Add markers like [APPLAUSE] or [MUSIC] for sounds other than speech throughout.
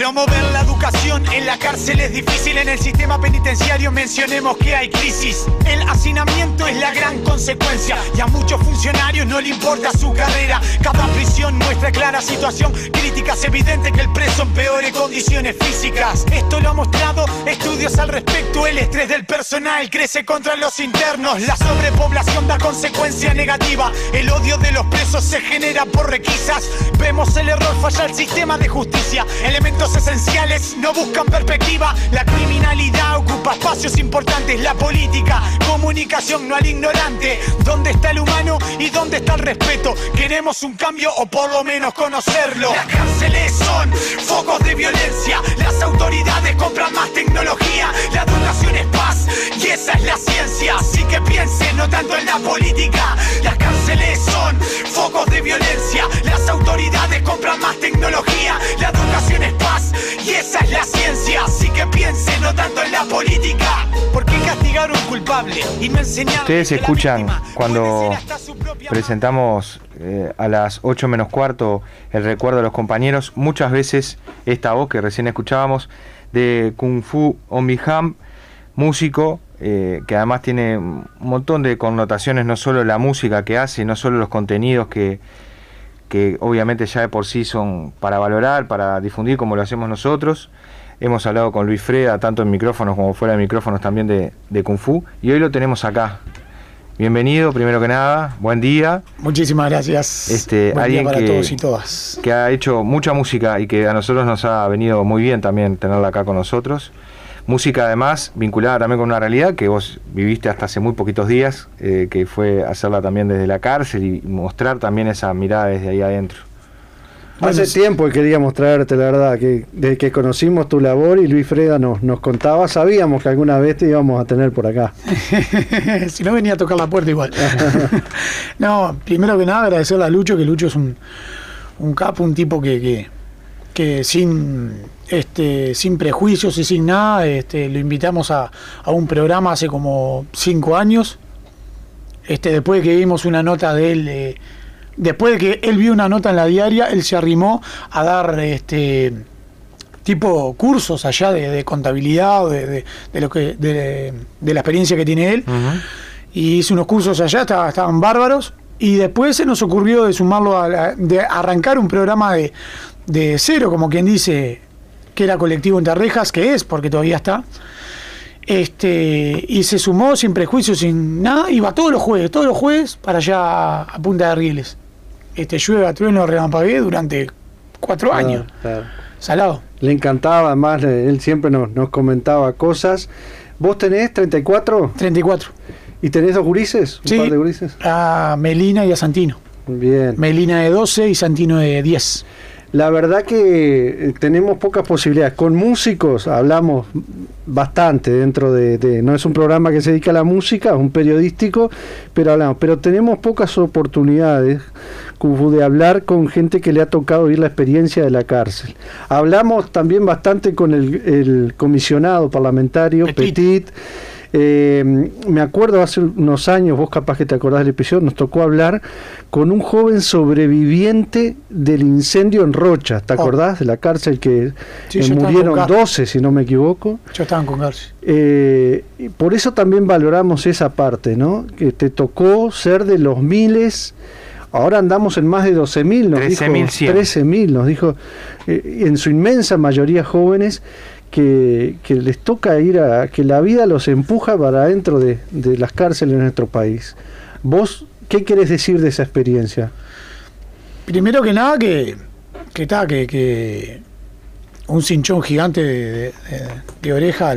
Promover la educación en la cárcel es difícil, en el sistema penitenciario mencionemos que hay crisis. El hacinamiento es la gran consecuencia y a muchos funcionarios no le importa su carrera. Cada prisión muestra clara situación crítica, es evidente que el preso empeore condiciones físicas. Esto lo ha mostrado estudios al respecto, el estrés del personal crece contra los internos, la sobrepoblación da consecuencia negativa, el odio de los presos se genera por requisas. Vemos el error, falla el sistema de justicia, elementos esenciales no buscan perspectiva, la criminalidad ocupa espacios importantes, la política, comunicación no al ignorante, ¿dónde está el humano y dónde está el respeto? Queremos un cambio o por lo menos conocerlo. Las cárceles son focos de violencia, las autoridades compran más tecnología, la educación es paz y esa es la Ustedes escuchan cuando presentamos eh, a las 8 menos cuarto el recuerdo de los compañeros, muchas veces esta voz que recién escuchábamos de Kung Fu Omiham, músico eh, que además tiene un montón de connotaciones, no solo la música que hace, no solo los contenidos que, que obviamente ya de por sí son para valorar, para difundir como lo hacemos nosotros. Hemos hablado con Luis Freda, tanto en micrófonos como fuera de micrófonos también de, de Kung Fu, y hoy lo tenemos acá. Bienvenido, primero que nada, buen día. Muchísimas gracias. Este, Buen alguien día para que- todos y todas. que ha hecho mucha música y que a nosotros nos ha venido muy bien también tenerla acá con nosotros. Música además vinculada también con una realidad que vos viviste hasta hace muy poquitos días, eh, que fue hacerla también desde la cárcel y mostrar también esa mirada desde ahí adentro. Hace tiempo que queríamos traerte, la verdad, que desde que conocimos tu labor y Luis Freda nos, nos contaba, sabíamos que alguna vez te íbamos a tener por acá. [LAUGHS] si no venía a tocar la puerta igual. [LAUGHS] no, primero que nada agradecerle a Lucho, que Lucho es un, un capo, un tipo que, que, que sin este sin prejuicios y sin nada, este, lo invitamos a, a un programa hace como cinco años. Este, después de que vimos una nota de él, eh, después de que él vio una nota en la diaria, él se arrimó a dar este tipo cursos allá de, de contabilidad, de, de- de lo que, de, la experiencia que tiene él. Y hizo unos cursos allá, estaba- estaban bárbaros. Y después se nos ocurrió de sumarlo a la- de arrancar un programa de, de cero, como quien dice, que era colectivo entre rejas, que es, porque todavía está. Este, y se sumó sin prejuicios, sin nada, iba todos los jueves, todos los jueves para allá a Punta de Rieles. Este, llueve, trueno, relampagué durante cuatro años. Claro. Salado. Le encantaba, además, él siempre nos, nos comentaba cosas. ¿Vos tenés 34 34. y tenés dos gurises? ¿Un Sí. par de gurises? A Melina y a Santino. Bien. Melina de 12 y Santino de 10. La verdad que eh, tenemos pocas posibilidades. Con músicos hablamos bastante dentro de, de- No es un programa que se dedica a la música, es un periodístico, pero hablamos. Pero tenemos pocas oportunidades de hablar con gente que le ha tocado vivir la experiencia de la cárcel. Hablamos también bastante con el, el comisionado parlamentario, Petit. Petit. Eh, me acuerdo hace unos años, vos capaz que te acordás del episodio, nos tocó hablar con un joven sobreviviente del incendio en Rocha. ¿Te Oh. acordás de la cárcel que Sí, eh, murieron con Car- 12, si no me equivoco? Yo estaba con Garci. Eh, por eso también valoramos esa parte, ¿no? Que te tocó ser de los miles. Ahora andamos en más de 12.000, nos dijo. 13.100. 13.000, nos dijo. eh, en su inmensa mayoría jóvenes que, les toca ir a. que la vida los empuja para adentro de, las cárceles de nuestro país. ¿Vos qué querés decir de esa experiencia? Primero que nada, que, que, que, que un cinchón gigante de, oreja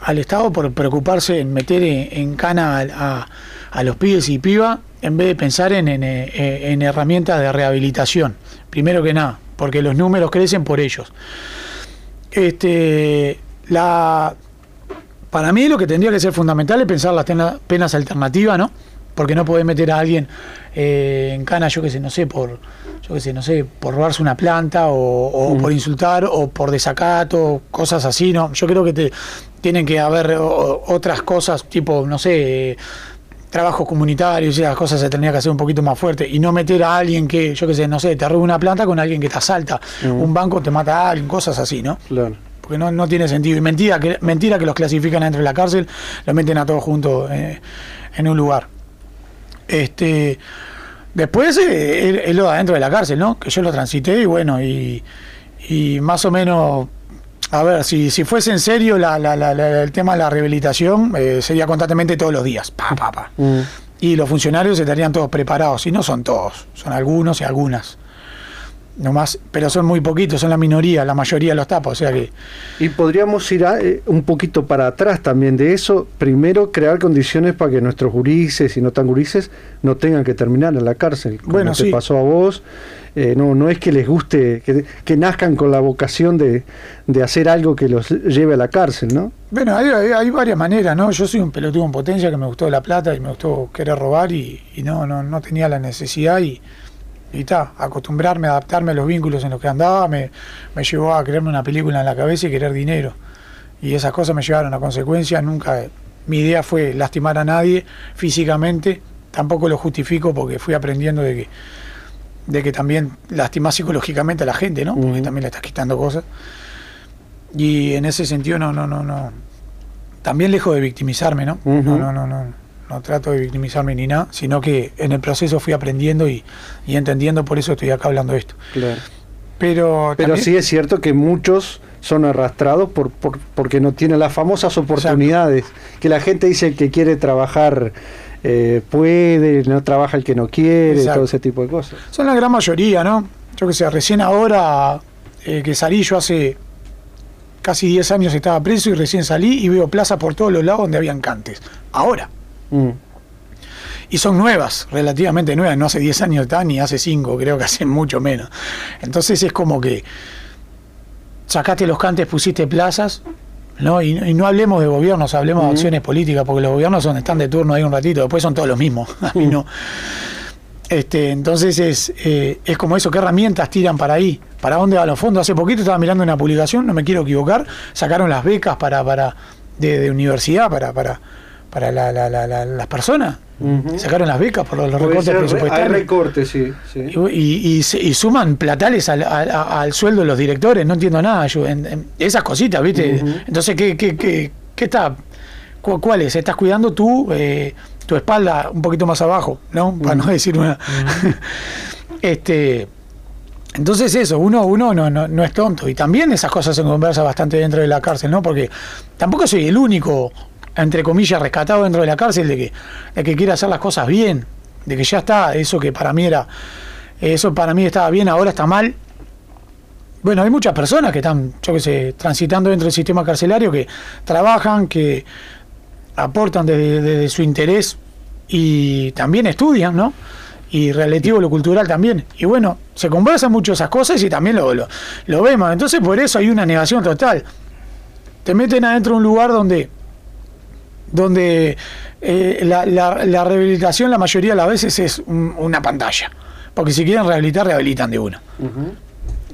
al, Estado por preocuparse en meter en, en cana a, a- los pibes y pibas en vez de pensar en, en, en herramientas de rehabilitación. Primero que nada, porque los números crecen por ellos. Este, la, para mí lo que tendría que ser fundamental es pensar las tena- penas alternativas, ¿no? Porque no podés meter a alguien eh, en cana, yo que sé, no sé, por yo que sé, no sé, por robarse una planta o, o Mm. por insultar o por desacato, cosas así, ¿no? Yo creo que te, tienen que haber o- otras cosas, tipo, no sé, trabajos comunitarios y esas cosas se tenía que hacer un poquito más fuerte y no meter a alguien que, yo qué sé, no sé, te roba una planta con alguien que te asalta, un banco te mata a alguien, cosas así, ¿no? Claro. Porque no, no tiene sentido. Y mentira que, mentira que los clasifican dentro de la cárcel, los meten a todos juntos eh, en un lugar. Este, después eh, es lo de adentro de la cárcel, ¿no? Que yo lo transité y bueno, y, y más o menos a ver, si, si fuese en serio la, la, la, el tema de la rehabilitación, eh, sería constantemente todos los días. Pa, pa, pa. Mm. Y los funcionarios estarían todos preparados. Y no son todos, son algunos y algunas. No más, pero son muy poquitos, son la minoría, la mayoría los tapa. O sea que. Y podríamos ir a, eh, un poquito para atrás también de eso. Primero, crear condiciones para que nuestros gurises y no tan gurises no tengan que terminar en la cárcel. Como Bueno, te sí. pasó a vos. Eh, no, no es que les guste, que, que nazcan con la vocación de, de hacer algo que los lleve a la cárcel, ¿no? Bueno, hay, hay- hay varias maneras, ¿no? Yo soy un pelotudo en potencia que me gustó la plata y me gustó querer robar y, y no, no, no tenía la necesidad y y ta, acostumbrarme, adaptarme a los vínculos en los que andaba, me, me llevó a creerme una película en la cabeza y querer dinero. Y esas cosas me llevaron a consecuencias, nunca, mi idea fue lastimar a nadie físicamente, tampoco lo justifico porque fui aprendiendo de que, de que también lastimás psicológicamente a la gente, ¿no? Porque también le estás quitando cosas. Y en ese sentido no, no, no, no. También lejos de victimizarme, ¿no? No, no, no, no. No trato de victimizarme ni nada, sino que en el proceso fui aprendiendo y, y entendiendo, por eso estoy acá hablando de esto. Claro. Pero, Pero también- sí es cierto que muchos son arrastrados por, por- porque no tienen las famosas oportunidades. Que la gente dice el que quiere trabajar eh, puede, no trabaja el que no quiere, Exacto. todo ese tipo de cosas. Son la gran mayoría, ¿no? Yo que sé, recién ahora eh, que salí, yo hace casi 10 años estaba preso y recién salí y veo plaza por todos los lados donde habían cantes. Ahora. Mm. Y son nuevas, relativamente nuevas, no hace 10 años están ni hace 5, creo que hace mucho menos. Entonces es como que sacaste los cantes, pusiste plazas, ¿no? Y, y no hablemos de gobiernos, hablemos de acciones políticas, porque los gobiernos son, están de turno ahí un ratito, después son todos los mismos. [LAUGHS] A mí no. Este, entonces es, eh, es como eso, ¿qué herramientas tiran para ahí? ¿Para dónde van los fondos? Hace poquito estaba mirando una publicación, no me quiero equivocar, sacaron las becas para, para de, de universidad para, para, para la- la- la- la- las personas. Sacaron las becas por los Puede recortes ser, hay presupuestarios. recortes, sí. sí. Y, y- y se- y suman platales al, al- al sueldo de los directores, no entiendo nada. yo, en- en esas cositas, ¿viste? Entonces, ¿qué, qué, qué, qué está? cu- ¿Cuál es? ¿Estás cuidando tú eh, tu espalda un poquito más abajo? ¿No? Para no decir una. [LAUGHS] este. Entonces eso, uno, uno no, no, no es tonto. Y también esas cosas se conversan bastante dentro de la cárcel, ¿no? Porque tampoco soy el único, entre comillas, rescatado dentro de la cárcel de que, de que quiere hacer las cosas bien, de que ya está, eso que para mí era, eso para mí estaba bien, ahora está mal. Bueno, hay muchas personas que están, yo qué sé, transitando dentro del sistema carcelario, que trabajan, que aportan desde, su interés y también estudian, ¿no? Y relativo a lo cultural también. Y bueno, se conversan mucho esas cosas y también lo, lo, lo vemos. Entonces por eso hay una negación total. Te meten adentro de un lugar donde donde eh, la, la- la rehabilitación la mayoría de las veces es un- una pantalla. Porque si quieren rehabilitar, rehabilitan de una.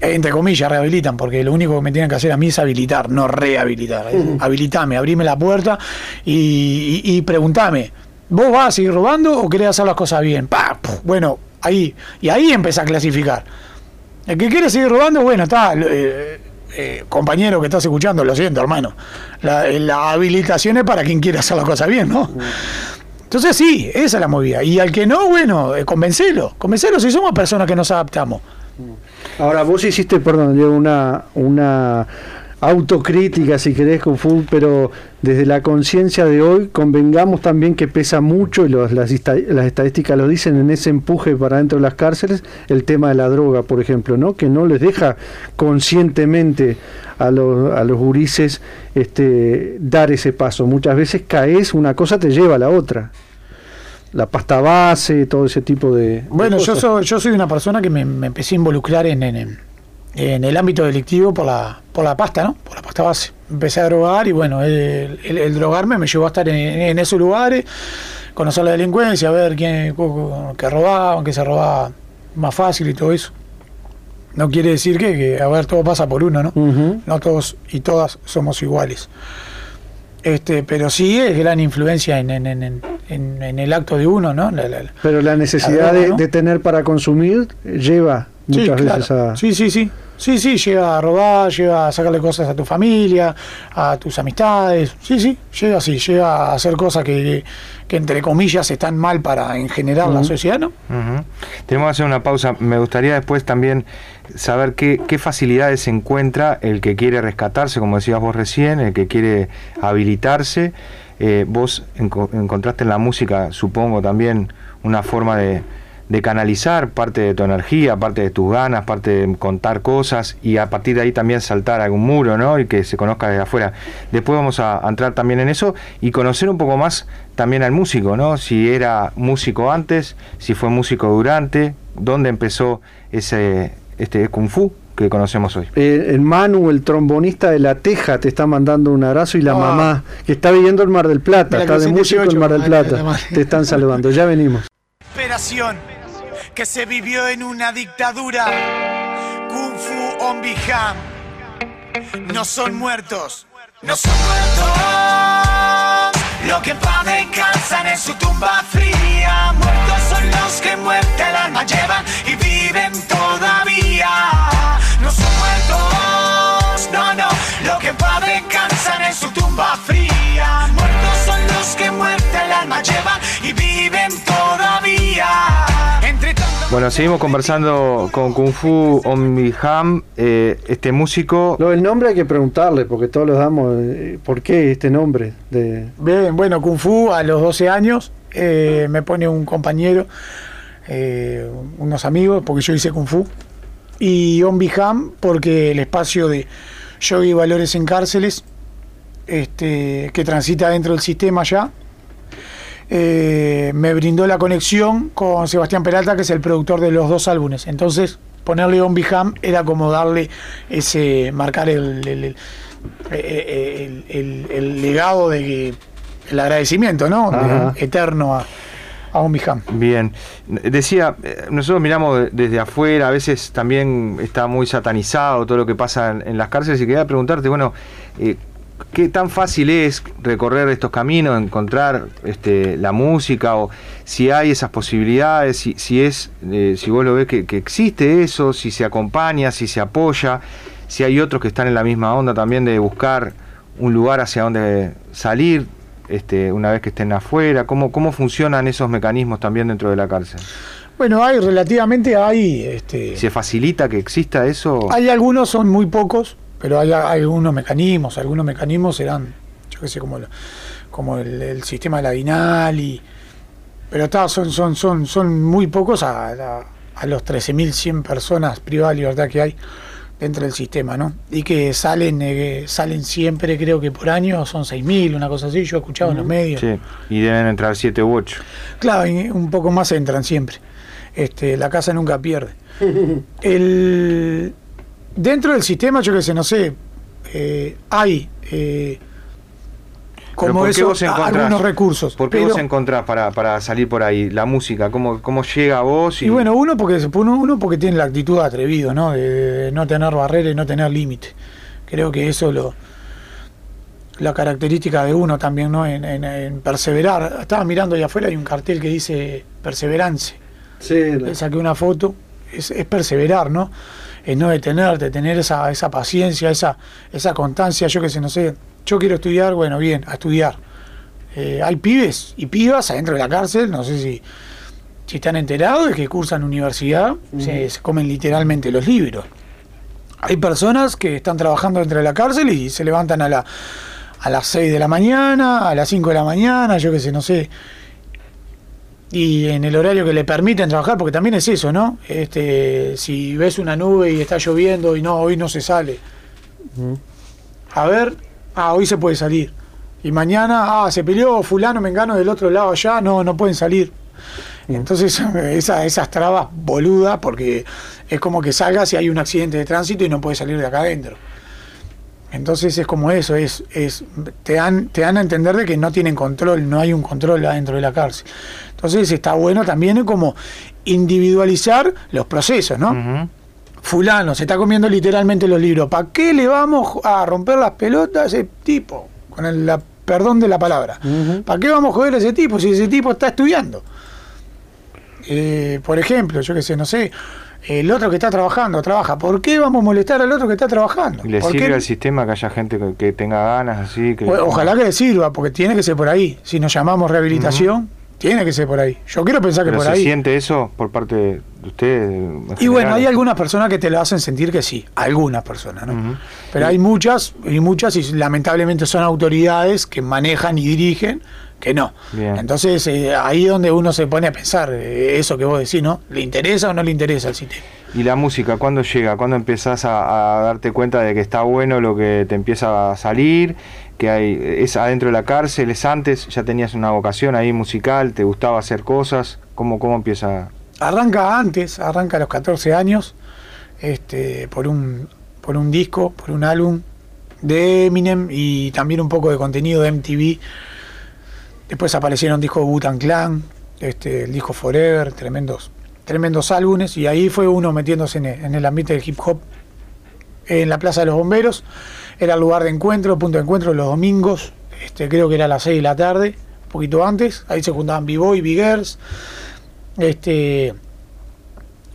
Eh, Entre comillas, rehabilitan, porque lo único que me tienen que hacer a mí es habilitar, no rehabilitar. Habilitame, abrime la puerta y, y, y preguntame, ¿vos vas a seguir robando o querés hacer las cosas bien? Pa, puf, bueno, ahí, y ahí empieza a clasificar. El que quiere seguir robando, bueno, está, eh, eh, compañero que estás escuchando, lo siento, hermano. La, la habilitación es para quien quiere hacer las cosas bien, ¿no? Entonces sí, esa es la movida. Y al que no, bueno, eh, convencelo. Convencelo si somos personas que nos adaptamos. Ahora, vos hiciste, perdón, una, una autocrítica, si querés, con Fu, pero desde la conciencia de hoy, convengamos también que pesa mucho, y los- las, las estadísticas lo dicen, en ese empuje para dentro de las cárceles, el tema de la droga, por ejemplo, ¿no? que no les deja conscientemente a los, a los gurises este, dar ese paso. Muchas veces caes, una cosa te lleva a la otra. La pasta base, todo ese tipo de... de Bueno, yo soy, yo soy una persona que me, me empecé a involucrar en, en, en- el ámbito delictivo por la, por la pasta, ¿no? Por la pasta base. Empecé a drogar y bueno, el, el- el drogarme me llevó a estar en, en esos lugares, conocer la delincuencia, ver quién que robaban, que se robaba más fácil y todo eso. No quiere decir que, que, a ver, todo pasa por uno, ¿no? No todos y todas somos iguales. Este, pero sí es gran influencia en, en- en- en- el acto de uno, ¿no? La- la- la- Pero la necesidad droga, de, ¿no? de tener para consumir lleva Sí, muchas claro. veces a... Sí, sí, sí. Sí, sí, llega a robar, llega a sacarle cosas a tu familia, a tus amistades. Sí, sí, llega así, llega a hacer cosas que, que, entre comillas están mal para en general la sociedad, ¿no? Tenemos que hacer una pausa. Me gustaría después también saber qué, qué facilidades encuentra el que quiere rescatarse, como decías vos recién, el que quiere habilitarse. Eh, vos enco- encontraste en la música, supongo, también una forma de, de canalizar parte de tu energía, parte de tus ganas, parte de contar cosas y a partir de ahí también saltar algún muro, ¿no? Y que se conozca desde afuera. Después vamos a, a entrar también en eso y conocer un poco más también al músico, ¿no? Si era músico antes, si fue músico durante, dónde empezó ese este kung fu que conocemos hoy. Eh, el Manu, el trombonista de La Teja, te está mandando un abrazo y la Ah. mamá, que está viviendo en Mar del Plata, Mira, está de músico en 18, Mar del Plata. Te están saludando, ya venimos. Operación que se vivió en una dictadura. Kung Fu Ombiham. No son muertos, no son muertos. Lo que paz descansan en su tumba fría. Muertos son los que muerte el alma llevan y viven todavía. No son muertos, no, no. Lo que paz descansan en su tumba fría. Muertos son los que muerte el alma llevan y viven todavía. Entre. Bueno, seguimos conversando con Kung Fu Ombiham, eh, este músico. Lo del nombre hay que preguntarle, porque todos los damos, eh, ¿por qué este nombre? De... Bien, bueno, Kung Fu a los 12 años eh, me pone un compañero, eh, unos amigos, porque yo hice Kung Fu. Y On Biham, porque el espacio de yoga y valores en cárceles, este, que transita dentro del sistema ya, eh, me brindó la conexión con Sebastián Peralta, que es el productor de los dos álbumes. Entonces, ponerle On Biham era como darle ese, marcar el, el- legado de que, el agradecimiento, ¿no? De- eterno a, a On Biham. Bien, decía, eh, nosotros miramos de- desde afuera, a veces también está muy satanizado todo lo que pasa en, en las cárceles y quería preguntarte, bueno, eh, ¿qué tan fácil es recorrer estos caminos, encontrar este, la música o si hay esas posibilidades, si, si es, eh, si vos lo ves que, que existe eso, si se acompaña, si se apoya, si hay otros que están en la misma onda también de buscar un lugar hacia donde salir, este, una vez que estén afuera? ¿Cómo, ¿Cómo funcionan esos mecanismos también dentro de la cárcel? Bueno, hay relativamente, hay, este, ¿Se facilita que exista eso? hay algunos, son muy pocos, pero hay, hay algunos mecanismos, algunos mecanismos serán, yo qué sé, como, el- como el, el sistema de la DINAL y... Pero está, son, son, son, son muy pocos a, a, a los 13.100 personas privadas de libertad que hay dentro del sistema, ¿no? Y que salen eh, salen siempre, creo que por año son 6.000, una cosa así, yo he escuchado en los medios. Sí, y deben entrar siete u ocho. Claro, y un poco más entran siempre. Este, la casa nunca pierde. [LAUGHS] El, dentro del sistema, yo que sé, no sé, eh, hay eh, como ¿por qué eso, algunos recursos. ¿Por qué pero- vos encontrás para, para salir por ahí la música? ¿Cómo, cómo llega a vos? y bueno, uno porque uno, uno porque tiene la actitud atrevido, ¿no? De, de no tener barreras y no tener límite. Creo que eso lo la característica de uno también, ¿no? En, en- en perseverar. Estaba mirando ahí afuera hay un cartel que dice perseverance. Sí, Le saqué una foto, es, es perseverar, ¿no? Es no detenerte, tener esa, esa paciencia, esa, esa constancia, yo que sé, no sé, yo quiero estudiar, bueno, bien, a estudiar. Eh, hay pibes y pibas adentro de la cárcel, no sé si, si están enterados de que cursan universidad, se, se comen literalmente los libros. Hay personas que están trabajando dentro de la cárcel y se levantan a, la, a las 6 de la mañana, a las 5 de la mañana, yo que sé, no sé, y en el horario que le permiten trabajar, porque también es eso, ¿no? Este, si ves una nube y está lloviendo y no, hoy no se sale. A ver, ah, hoy se puede salir. Y mañana, ah, se peleó fulano, mengano del otro lado allá, no, no pueden salir. Entonces, [LAUGHS] esa, esas trabas boludas, porque es como que salgas y hay un accidente de tránsito y no puedes salir de acá adentro. Entonces es como eso, es, es te, dan, te dan a entender de que no tienen control, no hay un control adentro de la cárcel. Entonces está bueno también como individualizar los procesos, ¿no? Fulano se está comiendo literalmente los libros. ¿Para qué le vamos a romper las pelotas a ese tipo? Con el- la perdón de la palabra. ¿Para qué vamos a joder a ese tipo si ese tipo está estudiando? Eh, por ejemplo, yo qué sé, no sé, el otro que está trabajando, trabaja. ¿Por qué vamos a molestar al otro que está trabajando? ¿Le ¿Por sirve qué? al sistema que haya gente que, que tenga ganas así? Que, O- Ojalá que le sirva, porque tiene que ser por ahí. Si nos llamamos rehabilitación, tiene que ser por ahí. Yo quiero pensar que ¿Pero por se ahí. siente eso por parte de usted? en Y bueno, hay algunas personas que te lo hacen sentir que sí, algunas personas, ¿no? Pero hay muchas, y muchas, y lamentablemente son autoridades que manejan y dirigen que no. Bien. Entonces, eh, ahí es donde uno se pone a pensar, eh, eso que vos decís, ¿no? ¿Le interesa o no le interesa el sistema? ¿Y la música cuándo llega? ¿Cuándo empezás a, a darte cuenta de que está bueno lo que te empieza a salir? Que hay, es adentro de la cárcel, es antes, ya tenías una vocación ahí musical, te gustaba hacer cosas. ¿Cómo, cómo empieza? Arranca antes, arranca a los 14 años, este, por un, por un disco, por un álbum de Eminem y también un poco de contenido de MTV. Después aparecieron discos de Wu-Tang Clan, este, el disco Forever, tremendos, tremendos álbumes, y ahí fue uno metiéndose en el, en el ambiente del hip hop en la Plaza de los Bomberos. Era el lugar de encuentro, punto de encuentro los domingos, este, creo que era a las 6 de la tarde, un poquito antes. Ahí se juntaban B-Boy, B-Girls, este,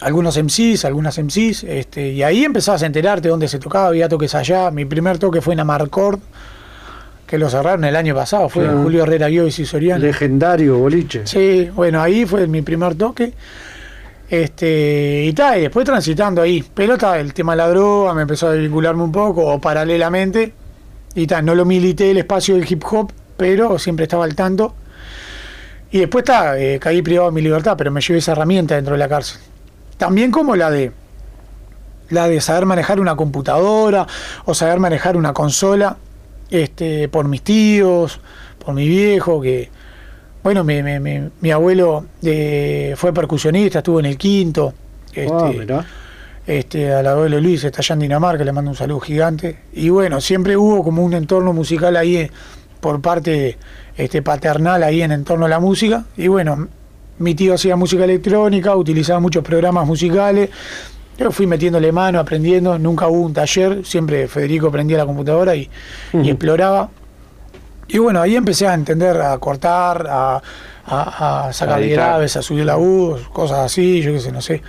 algunos MCs, algunas MCs, este, y ahí empezabas a enterarte dónde se tocaba, había toques allá. Mi primer toque fue en Amarcord, que lo cerraron el año pasado, fue Claro. Julio Herrera Guiovis y Soriano. Legendario boliche. Sí, bueno, ahí fue mi primer toque. Este, y tal, y después transitando ahí. Pero está, el tema de la droga me empezó a vincularme un poco, o paralelamente. Y tal, no lo milité el espacio del hip hop, pero siempre estaba al tanto. Y después está, eh, caí privado de mi libertad, pero me llevé esa herramienta dentro de la cárcel. También como la de la de saber manejar una computadora o saber manejar una consola, este, por mis tíos, por mi viejo, que bueno, mi, mi- mi- mi abuelo eh, fue percusionista, estuvo en el quinto. Este, Ah, mirá. este, al abuelo Luis, está allá en Dinamarca, le mando un saludo gigante. Y bueno, siempre hubo como un entorno musical ahí eh, por parte este, paternal ahí en entorno a la música. Y bueno, mi tío hacía música electrónica, utilizaba muchos programas musicales. Yo fui metiéndole mano, aprendiendo, nunca hubo un taller, siempre Federico prendía la computadora y, exploraba. Y bueno, ahí empecé a entender, a cortar, a, a, a sacar graves, a subir la voz, cosas así, yo qué sé, no sé.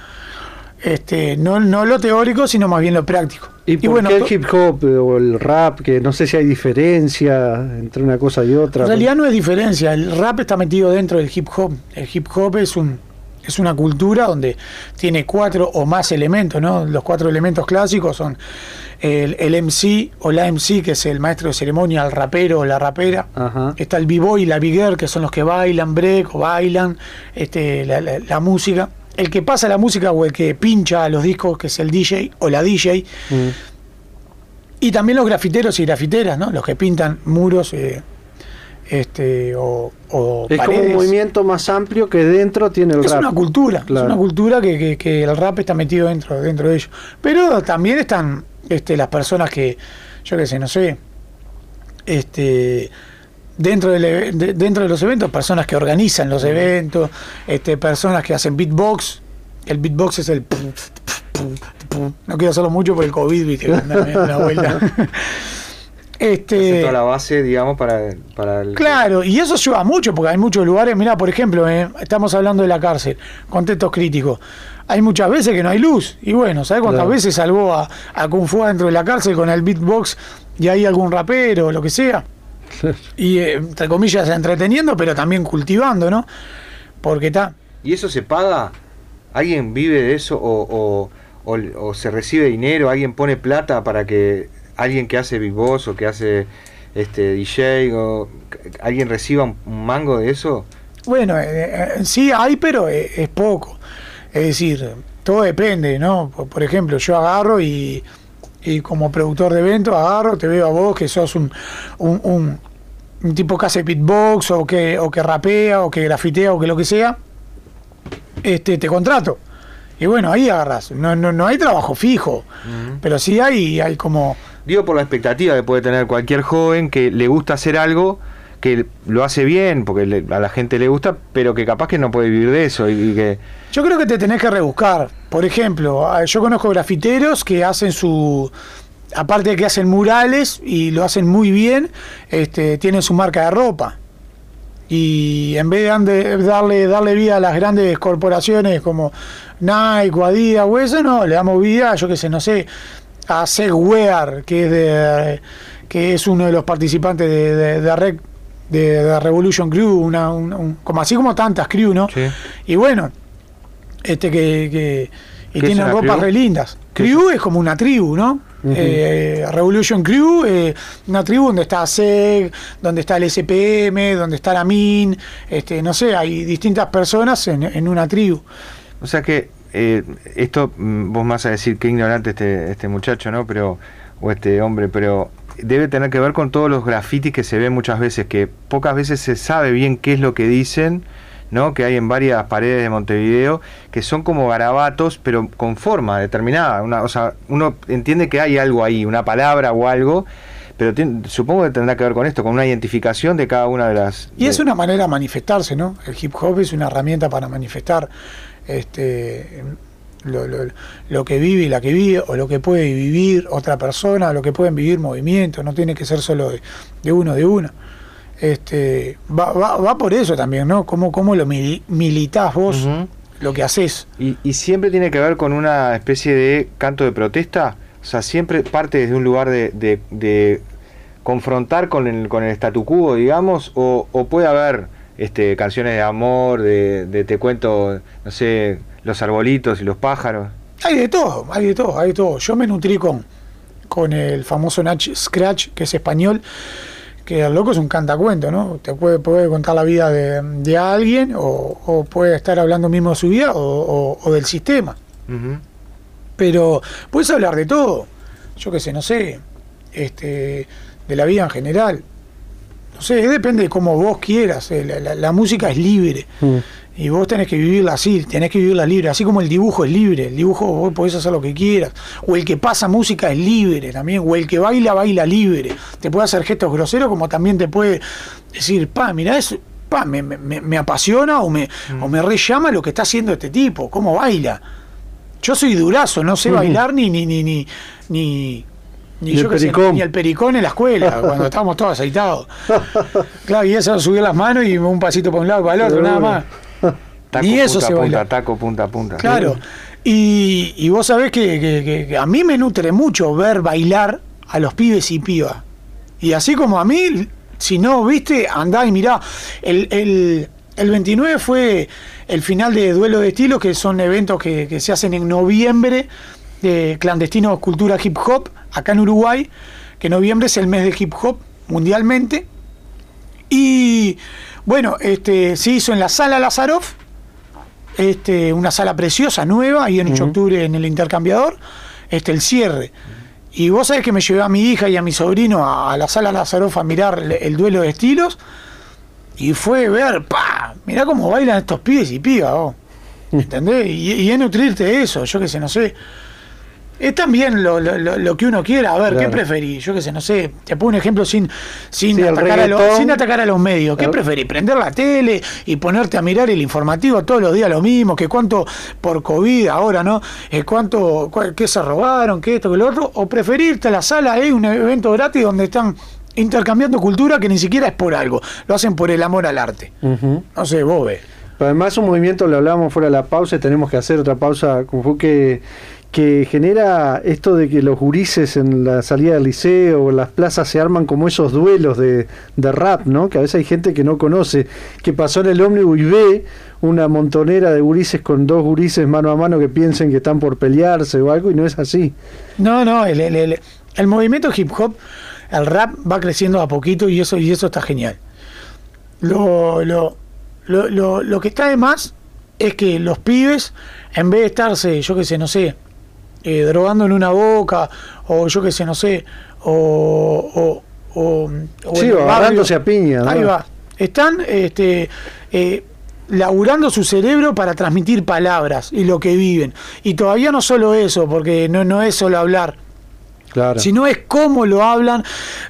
Este, no, no lo teórico, sino más bien lo práctico. ¿Y por bueno, qué el hip hop o el rap? Que no sé si hay diferencia entre una cosa y otra. en realidad no es diferencia, el rap está metido dentro del hip hop. El hip hop es un es una cultura donde tiene cuatro o más elementos, ¿no? Los cuatro elementos clásicos son el, el MC o la MC, que es el maestro de ceremonia, el rapero o la rapera. Ajá. Está el b-boy y la bigger, que son los que bailan break o bailan este, la, la- la música. El que pasa la música o el que pincha los discos, que es el DJ o la DJ. Mm. Y también los grafiteros y grafiteras, ¿no? Los que pintan muros eh, este, o, o Es como un movimiento más amplio que dentro tiene el Es rap. una cultura, Claro. es una cultura que, que- que el rap está metido dentro, dentro de ellos. Pero también están este, las personas que, yo qué sé, no sé, este, dentro, del de- dentro de los eventos, personas que organizan los eventos, este, personas que hacen beatbox. El beatbox es el... No quiero hacerlo mucho por el COVID, viste, una vuelta. [LAUGHS] Este, toda la base, digamos, para, para el... Claro, y eso ayuda mucho, porque hay muchos lugares, mira, por ejemplo, eh, estamos hablando de la cárcel, contextos críticos. Hay muchas veces que no hay luz, y bueno, ¿sabes cuántas Claro. veces salvó a, a Kung Fu dentro de la cárcel con el beatbox y hay algún rapero o lo que sea? [LAUGHS] Y, eh, entre comillas, entreteniendo, pero también cultivando, ¿no? Porque está. ¿Y eso se paga? ¿Alguien vive de eso o, o, o- o se recibe dinero? ¿Alguien pone plata para que alguien que hace Big Boss o que hace este DJ o alguien reciba un, mango de eso? Bueno, eh, eh, sí hay, pero eh, es poco. Es decir, todo depende, ¿no? Por, por ejemplo, yo agarro y, y como productor de eventos agarro, te veo a vos que sos un, un, un- un tipo que hace beatbox o que, o que rapea o que grafitea o que lo que sea, este, te contrato. Y bueno, ahí agarras. No, no, no hay trabajo fijo, pero sí hay, hay como... Digo por la expectativa que puede tener cualquier joven que le gusta hacer algo, que lo hace bien, porque a la gente le gusta, pero que capaz que no puede vivir de eso. Yo creo que te tenés que rebuscar. Por ejemplo, yo conozco grafiteros que hacen su aparte de que hacen murales y lo hacen muy bien, este, tienen su marca de ropa. Y en vez de darle, darle vida a las grandes corporaciones como Nike o Adidas o eso, no, le damos vida, yo qué sé, no sé, a que es de que es uno de los participantes de, de, de, de, Revolution Crew, una, como así como tantas crew, ¿no? Y bueno, este que, que y tiene ropas re lindas. Crew es como una tribu, ¿no? Eh, Revolution Crew, eh, una tribu donde está SEG, donde está el SPM, donde está la MIN, este, no sé, hay distintas personas en, una tribu. O sea que eh, esto, mm, vos vas a decir que ignorante este, este muchacho, ¿no? Pero, o este hombre, pero debe tener que ver con todos los grafitis que se ven muchas veces, que pocas veces se sabe bien qué es lo que dicen, ¿no? que hay en varias paredes de Montevideo, que son como garabatos, pero con forma determinada. Una, o sea, uno entiende que hay algo ahí, una palabra o algo, pero supongo que tendrá que ver con esto, con una identificación de cada una de las... Y es una manera de manifestarse, ¿no? El hip hop es una herramienta para manifestar este, lo, lo, lo, que vive y la que vive, o lo que puede vivir otra persona, lo que pueden vivir movimientos, no tiene que ser solo de, uno, de uno. Este, va, va, va, por eso también, ¿no? ¿Cómo, cómo lo militás vos, lo que haces? ¿Y, ¿Y, siempre tiene que ver con una especie de canto de protesta? O sea, siempre parte desde un lugar de, de, confrontar con el, con el statu quo, digamos, o, o puede haber este, canciones de amor, de, de te cuento, no sé, los arbolitos y los pájaros. Hay de todo, hay de todo, hay de todo. Yo me nutrí con, con el famoso Natch Scratch, que es español, que el loco es un cantacuento, ¿no? Te puede, puede contar la vida de, alguien o, puede estar hablando mismo de su vida o, del sistema. Pero puedes hablar de todo. Yo qué sé, no sé, este, de la vida en general. No sé, depende de cómo vos quieras. Eh, la, música es libre. Mm. Y vos tenés que vivirla así, tenés que vivirla libre. Así como el dibujo es libre. El dibujo vos podés hacer lo que quieras. O el que pasa música es libre también. O el que baila, baila libre. Te puede hacer gestos groseros como también te puede decir, pa, mira eso. Pa, me, me, apasiona o me, mm. o me rellama lo que está haciendo este tipo, cómo baila. Yo soy durazo, no sé bailar ni, ni, ni, ni, ni ni, el pericón. ni el pericón en la escuela, [LAUGHS] cuando estábamos todos aceitados. Claro, y eso subir las manos y un pasito para un lado y para el otro, nada más. y eso se punta, taco, punta, punta. Claro. Y, y vos sabés que, a mí me nutre mucho ver bailar a los pibes y pibas. Y así como a mí, si no, viste, andá y mirá. El, el, el 29 fue el final de Duelo de Estilos, que son eventos que, que se hacen en noviembre de clandestino cultura hip hop acá en Uruguay, que noviembre es el mes de hip hop mundialmente. Y bueno, este, se hizo en la sala Lazaroff, este, una sala preciosa, nueva, ahí en 8 de octubre en el intercambiador, este, el cierre. Y vos sabés que me llevé a mi hija y a mi sobrino a, la sala Lazaroff a mirar el, duelo de estilos. Y fue ver, pa, mirá cómo bailan estos pibes y pibas, [LAUGHS] ¿entendés? Y, y es nutrirte de eso, yo qué sé, no sé. Es también lo, lo, lo, que uno quiera. A ver, ¿qué preferís? Yo qué sé, no sé. Te pongo un ejemplo sin, sin, atacar, a los, sin atacar a los medios. ¿Qué preferís? ¿Prender la tele y ponerte a mirar el informativo todos los días lo mismo? ¿Que cuánto por COVID ahora, no? Eh, ¿Cuánto, qué se robaron? ¿Qué esto, qué lo otro? ¿O preferirte a la sala? Un evento gratis donde están intercambiando cultura que ni siquiera es por algo. Lo hacen por el amor al arte. No sé, vos ves. además, un movimiento, lo hablábamos fuera de la pausa y tenemos que hacer otra pausa. Como que que genera esto de que los gurises en la salida del liceo o en las plazas se arman como esos duelos de, rap, ¿no? Que a veces hay gente que no conoce, que pasó en el ómnibus y ve una montonera de gurises con dos gurises mano a mano que piensen que están por pelearse o algo y no es así. No, no, el, el, el, movimiento hip hop, el rap va creciendo a poquito y eso, y eso está genial. Lo, lo, lo, lo, lo que está de más es que los pibes, en vez de estarse, yo qué sé, no sé, eh, drogando en una boca, o yo qué sé, no sé, o. o, o, sí, o agarrándose a piña. Ahí va. Están este, eh, laburando su cerebro para transmitir palabras y lo que viven. Y todavía no solo eso, porque no, no es solo hablar. Claro. sino es cómo lo hablan,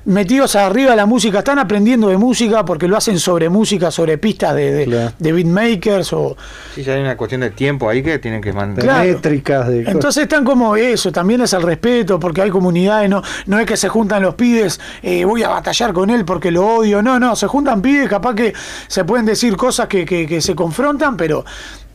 metidos arriba de la música, están aprendiendo de música porque lo hacen sobre música, sobre pistas de, de, Claro. de beatmakers o Sí, ya hay una cuestión de tiempo ahí que tienen que mantener. Claro. métricas, de Entonces están como eso, también es el respeto, porque hay comunidades, no, no es que se juntan los pibes, eh, voy a batallar con él porque lo odio, no, no, se juntan pibes, capaz que se pueden decir cosas que, que- que se confrontan, pero,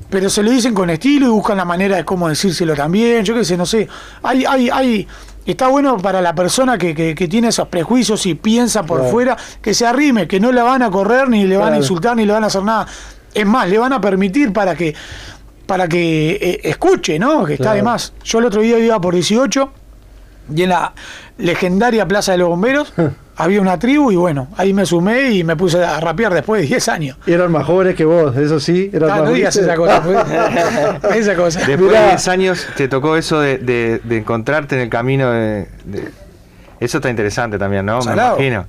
pero se lo dicen con estilo y buscan la manera de cómo decírselo también, yo qué sé, no sé, hay, hay, hay, está bueno para la persona que, que- que tiene esos prejuicios y piensa por Claro. fuera, que se arrime, que no la van a correr, ni le van a insultar, ni le van a hacer nada. Es más, le van a permitir para que para que eh, escuche, ¿no? Que está Claro. de más. Yo el otro día iba por 18 y en la legendaria Plaza de los Bomberos había una tribu y bueno, ahí me sumé y me puse a rapear después de 10 años. Eran más jóvenes que vos, eso sí. Eran Ah, más no digas ¿viste? esa cosa. pues. [LAUGHS] esa cosa. Después Mirá. de 10 años te tocó eso de, de- de encontrarte en el camino de, de- Eso está interesante también, ¿no? Salado. Me imagino.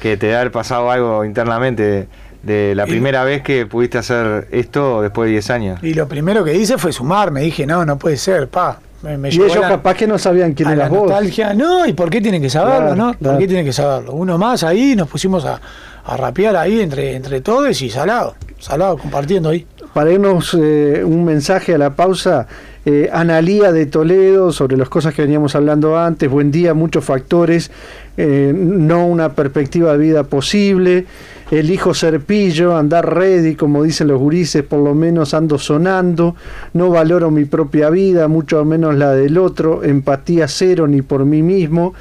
Que te haber pasado algo internamente de, de la Y- primera vez que pudiste hacer esto después de 10 años. Y lo primero que hice fue sumarme. Dije, no, no puede ser, pa. Me, me Y ellos la- capaz que no sabían quién a la vos. nostalgia. No, ¿y por qué tienen que saberlo, Claro, no? claro. ¿Por qué tienen que saberlo? Uno más ahí, nos pusimos a, a rapear ahí entre, entre todos y salado. Salado, compartiendo ahí. Para irnos eh, un mensaje a la pausa, eh, Analía de Toledo sobre las cosas que veníamos hablando antes, buen día, muchos factores, eh, no una perspectiva de vida posible, elijo ser pillo, andar ready, como dicen los gurises, por lo menos ando sonando, no valoro mi propia vida, mucho menos la del otro, empatía cero ni por mí mismo,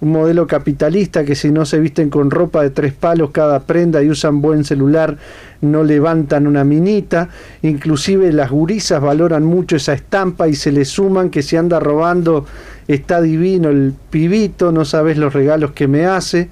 un modelo capitalista que si no se visten con ropa de tres palos cada prenda y usan buen celular, no levantan una minita, inclusive las gurisas valoran mucho esa estampa y se le suman que si anda robando está divino el pibito, no sabes los regalos que me hace,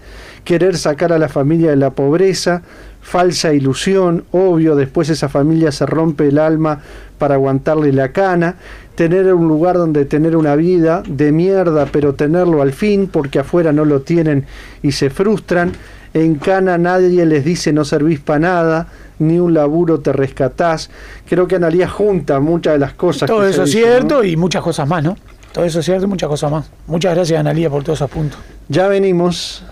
querer sacar a la familia de la pobreza, falsa ilusión, obvio, después esa familia se rompe el alma para aguantarle la cana, tener un lugar donde tener una vida de mierda, pero tenerlo al fin, porque afuera no lo tienen y se frustran, en cana nadie les dice no servís para nada, ni un laburo te rescatás. Creo que Analía junta muchas de las cosas. Todo que eso es cierto ¿no? y muchas cosas más, ¿no? Todo eso es cierto y muchas cosas más. Muchas gracias, Analía, por todos esos puntos. Ya venimos.